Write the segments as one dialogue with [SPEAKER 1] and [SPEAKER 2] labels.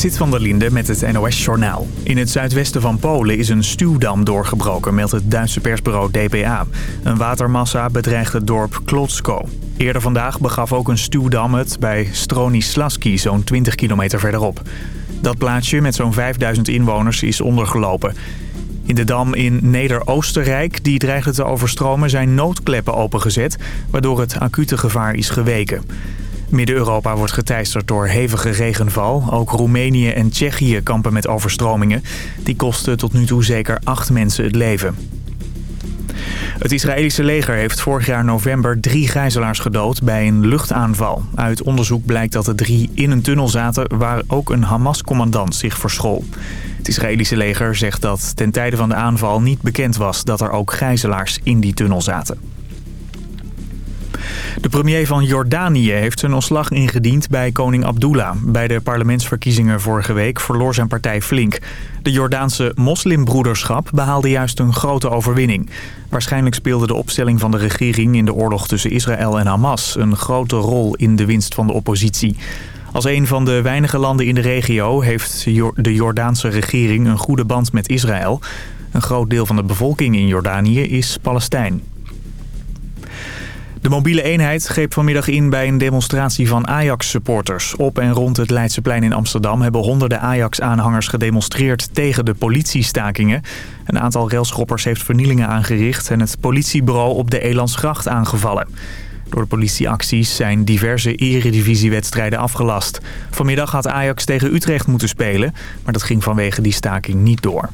[SPEAKER 1] Zit van der Linde met het NOS-journaal. In het zuidwesten van Polen is een stuwdam doorgebroken, meldt het Duitse persbureau DPA. Een watermassa bedreigt het dorp Klotsko. Eerder vandaag begaf ook een stuwdam het bij Stronislaski, zo'n 20 kilometer verderop. Dat plaatsje met zo'n 5000 inwoners is ondergelopen. In de dam in Neder-Oostenrijk, die dreigde te overstromen, zijn noodkleppen opengezet... waardoor het acute gevaar is geweken. Midden-Europa wordt geteisterd door hevige regenval. Ook Roemenië en Tsjechië kampen met overstromingen. Die kosten tot nu toe zeker acht mensen het leven. Het Israëlische leger heeft vorig jaar november drie gijzelaars gedood bij een luchtaanval. Uit onderzoek blijkt dat de drie in een tunnel zaten waar ook een Hamas-commandant zich verschool. Het Israëlische leger zegt dat ten tijde van de aanval niet bekend was dat er ook gijzelaars in die tunnel zaten. De premier van Jordanië heeft zijn ontslag ingediend bij koning Abdullah. Bij de parlementsverkiezingen vorige week verloor zijn partij flink. De Jordaanse moslimbroederschap behaalde juist een grote overwinning. Waarschijnlijk speelde de opstelling van de regering in de oorlog tussen Israël en Hamas... een grote rol in de winst van de oppositie. Als een van de weinige landen in de regio heeft de Jordaanse regering een goede band met Israël. Een groot deel van de bevolking in Jordanië is Palestijn. De mobiele eenheid greep vanmiddag in bij een demonstratie van Ajax-supporters. Op en rond het Leidseplein in Amsterdam hebben honderden Ajax-aanhangers gedemonstreerd tegen de politiestakingen. Een aantal railschoppers heeft vernielingen aangericht en het politiebureau op de Elandsgracht aangevallen. Door de politieacties zijn diverse eredivisiewedstrijden afgelast. Vanmiddag had Ajax tegen Utrecht moeten spelen, maar dat ging vanwege die staking niet door.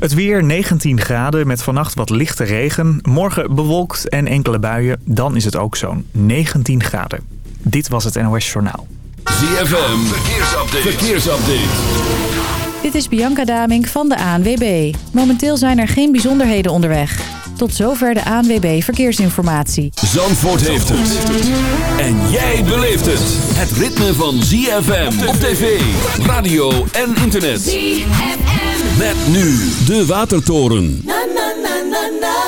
[SPEAKER 1] Het weer 19 graden met vannacht wat lichte regen. Morgen bewolkt en enkele buien. Dan is het ook zo'n 19 graden. Dit was het NOS Journaal.
[SPEAKER 2] ZFM, verkeersupdate. verkeersupdate.
[SPEAKER 3] Dit is Bianca Damink van de ANWB. Momenteel zijn er geen bijzonderheden onderweg. Tot zover de ANWB Verkeersinformatie.
[SPEAKER 2] Zandvoort heeft het. En jij beleeft het. Het ritme van ZFM op tv, radio en internet. ZFM. Met nu de Watertoren. Na na na na na,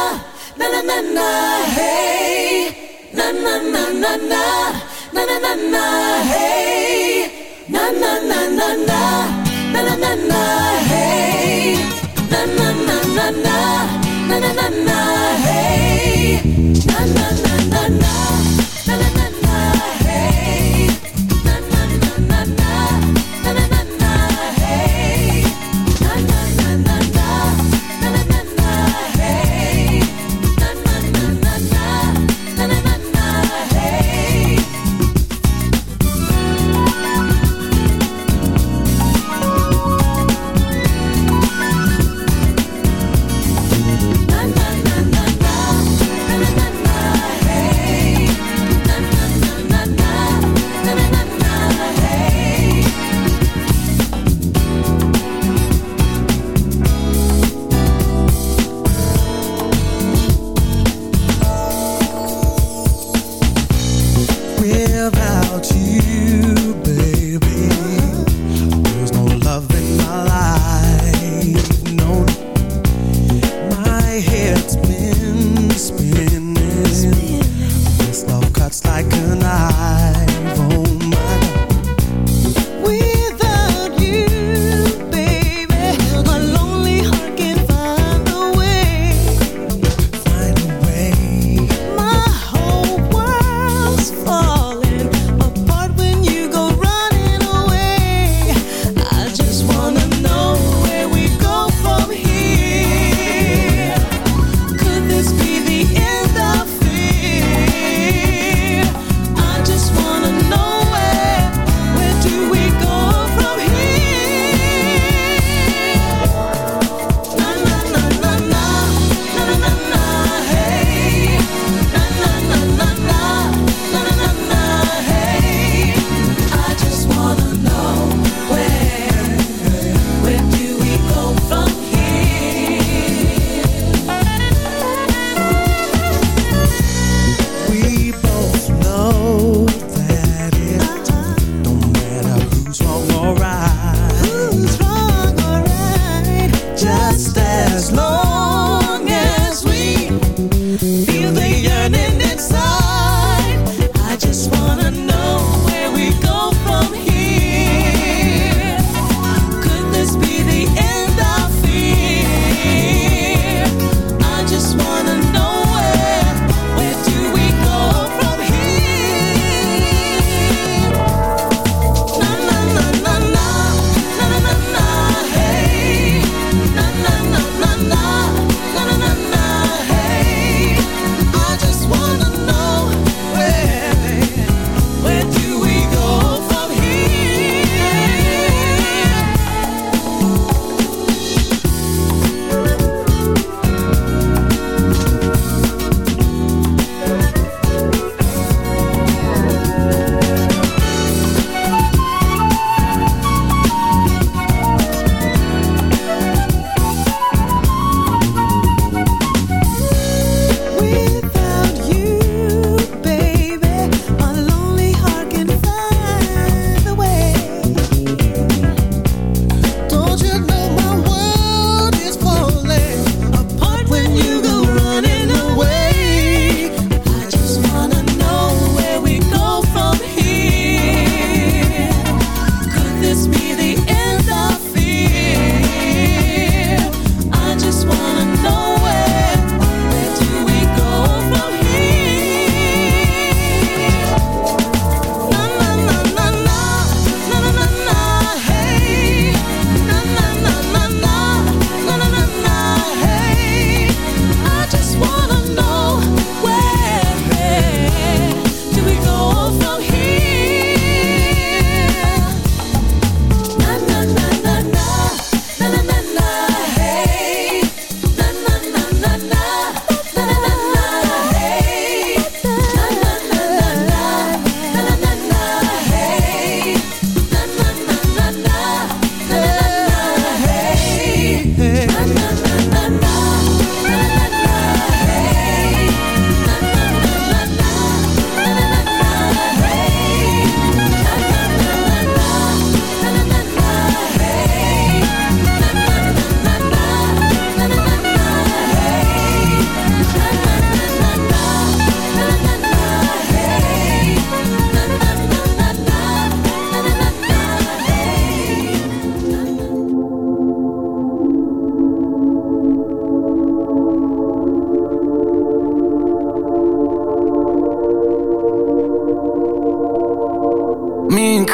[SPEAKER 2] na na na na hey. Na na na na na, na na na na hey. Na na na na na, na na na na hey. Na na na na na,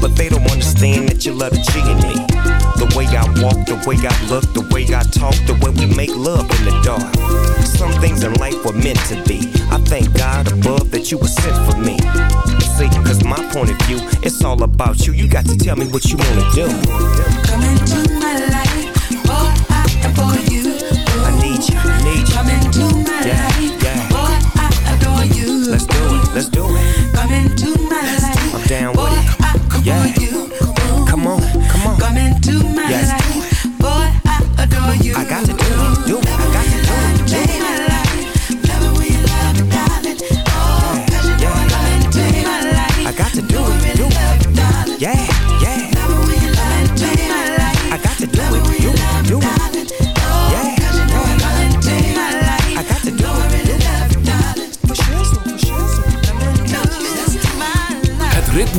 [SPEAKER 4] But they don't understand that you love the G in me. The way I walk, the way I look, the way I talk, the way we make love in the dark. Some things in life were meant to be. I thank God above that you were sent for me. See, cause my point of view, it's
[SPEAKER 5] all about you. You got to tell me what you wanna do. Come into my life, boy, I adore you. I need you, I need you. Come into my yeah, life, boy, I adore you. Let's do it, let's do it. Come into my life, I'm down with yeah. Come on, come on. Come into my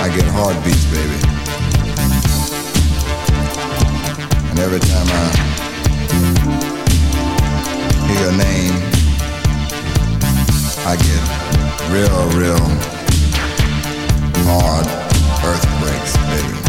[SPEAKER 6] I get heartbeats, baby.
[SPEAKER 7] And every time I hear your name, I get real, real hard earthquakes, baby.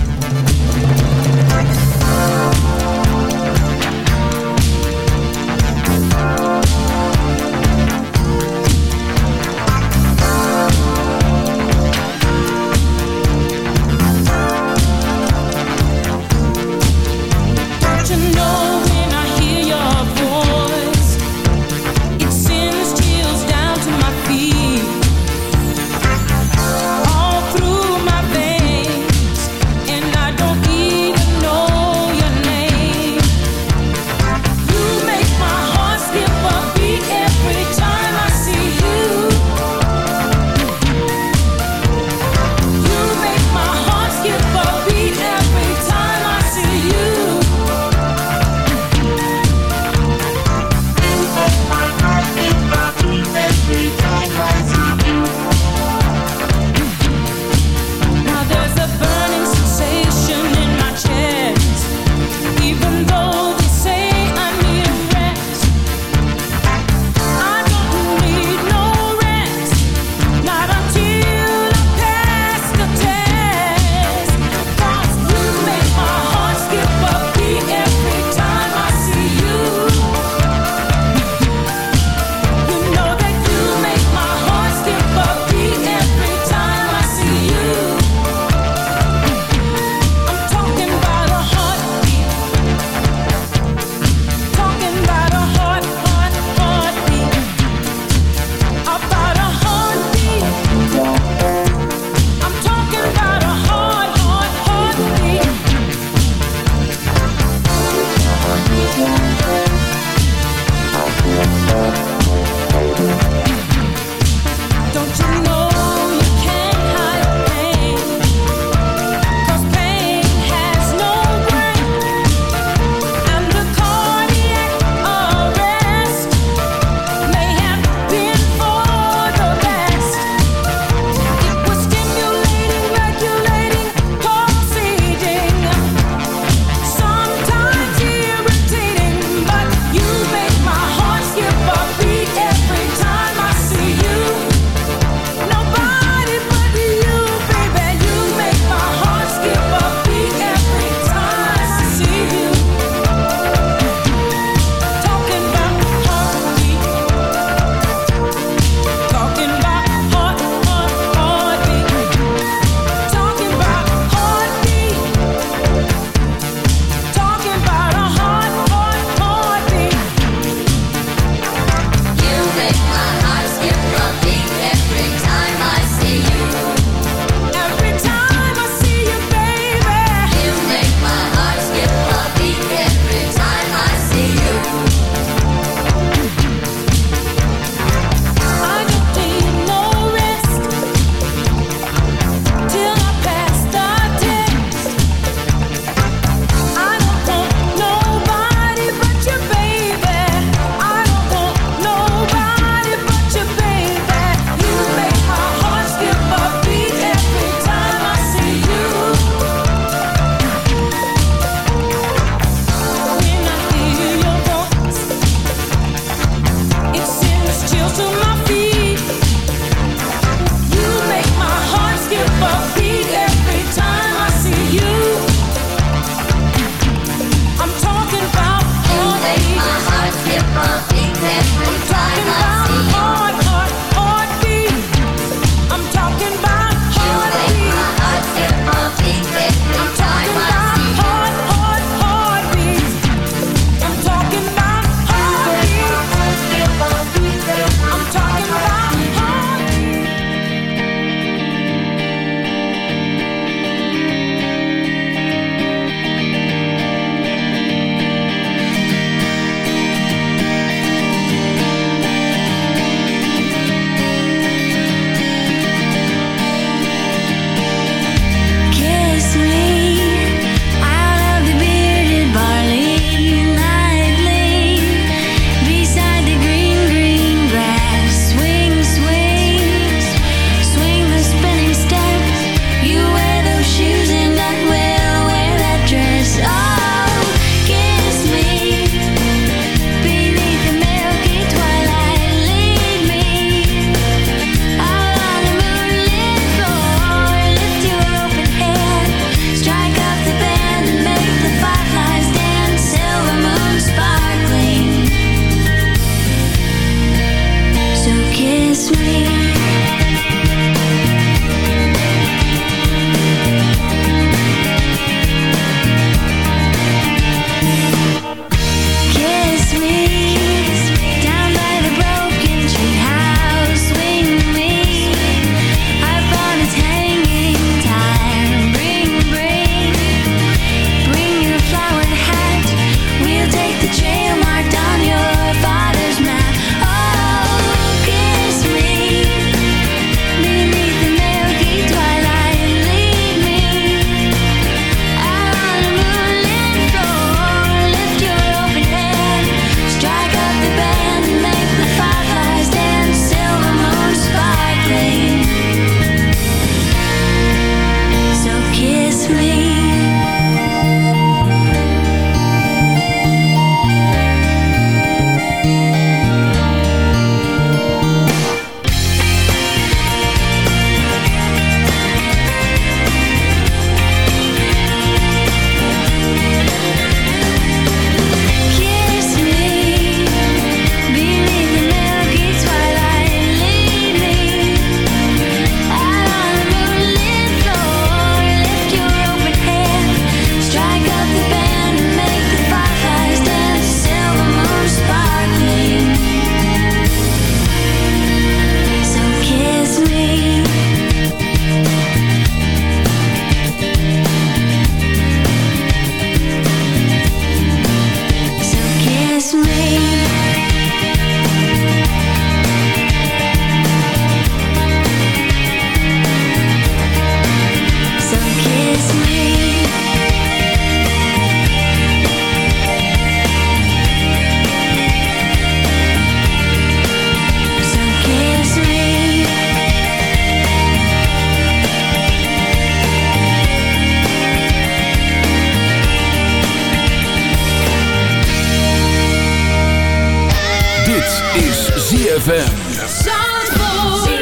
[SPEAKER 7] ZFM.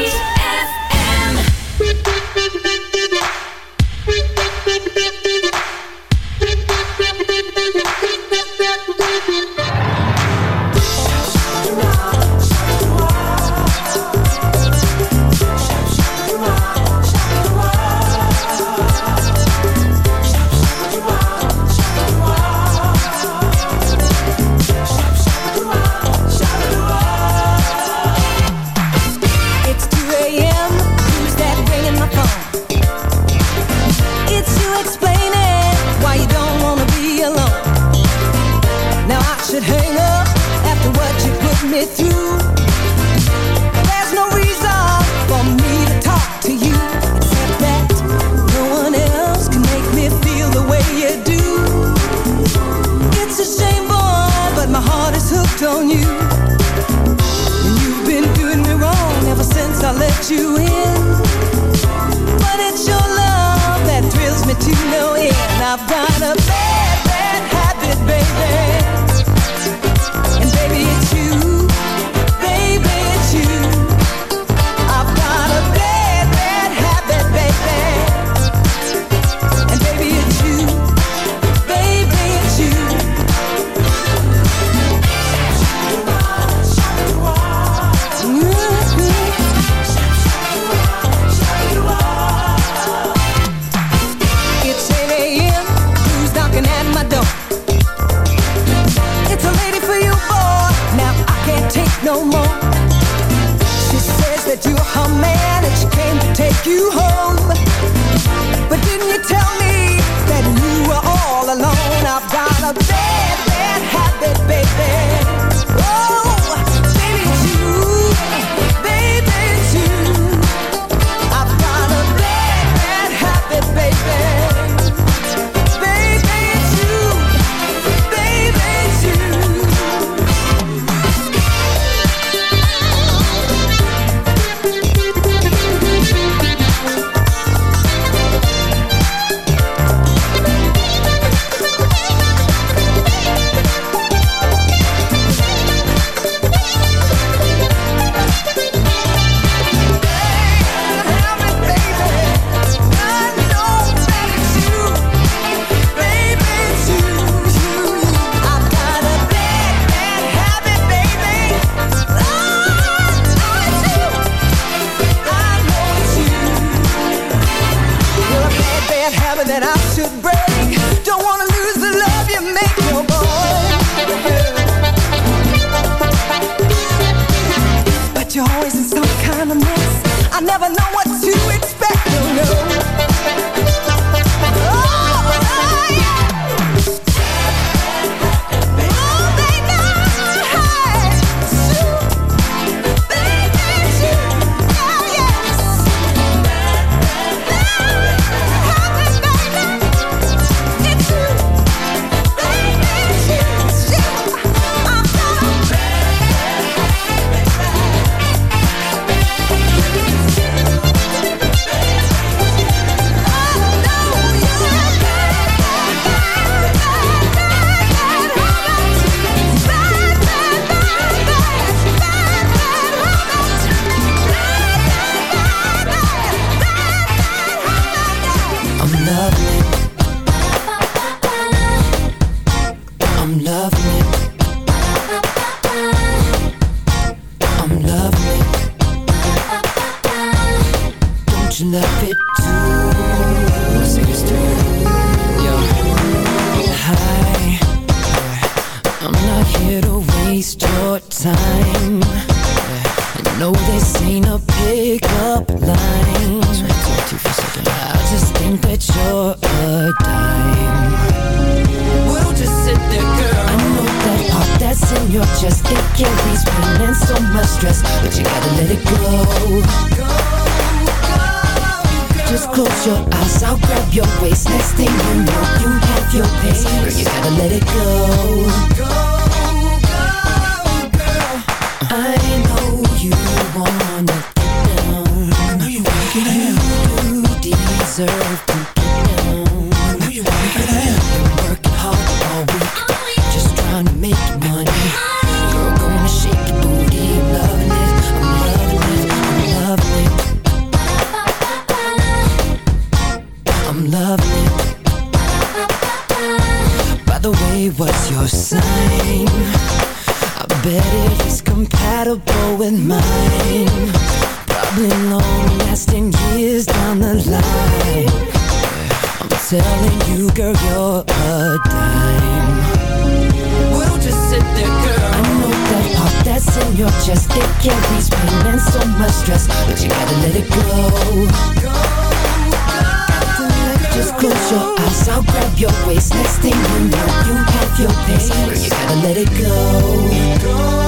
[SPEAKER 7] place. Next thing you know, you have your pace. Girl, you gotta let it go. Let it go.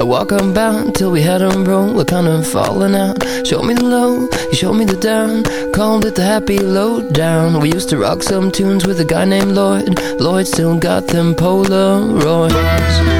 [SPEAKER 7] I walk unbound till we had him broke. We're kind of falling out. Show me the low, you showed me the down. Called it the happy low down. We used to rock some tunes with a guy named Lloyd. Lloyd still got them Polaroids.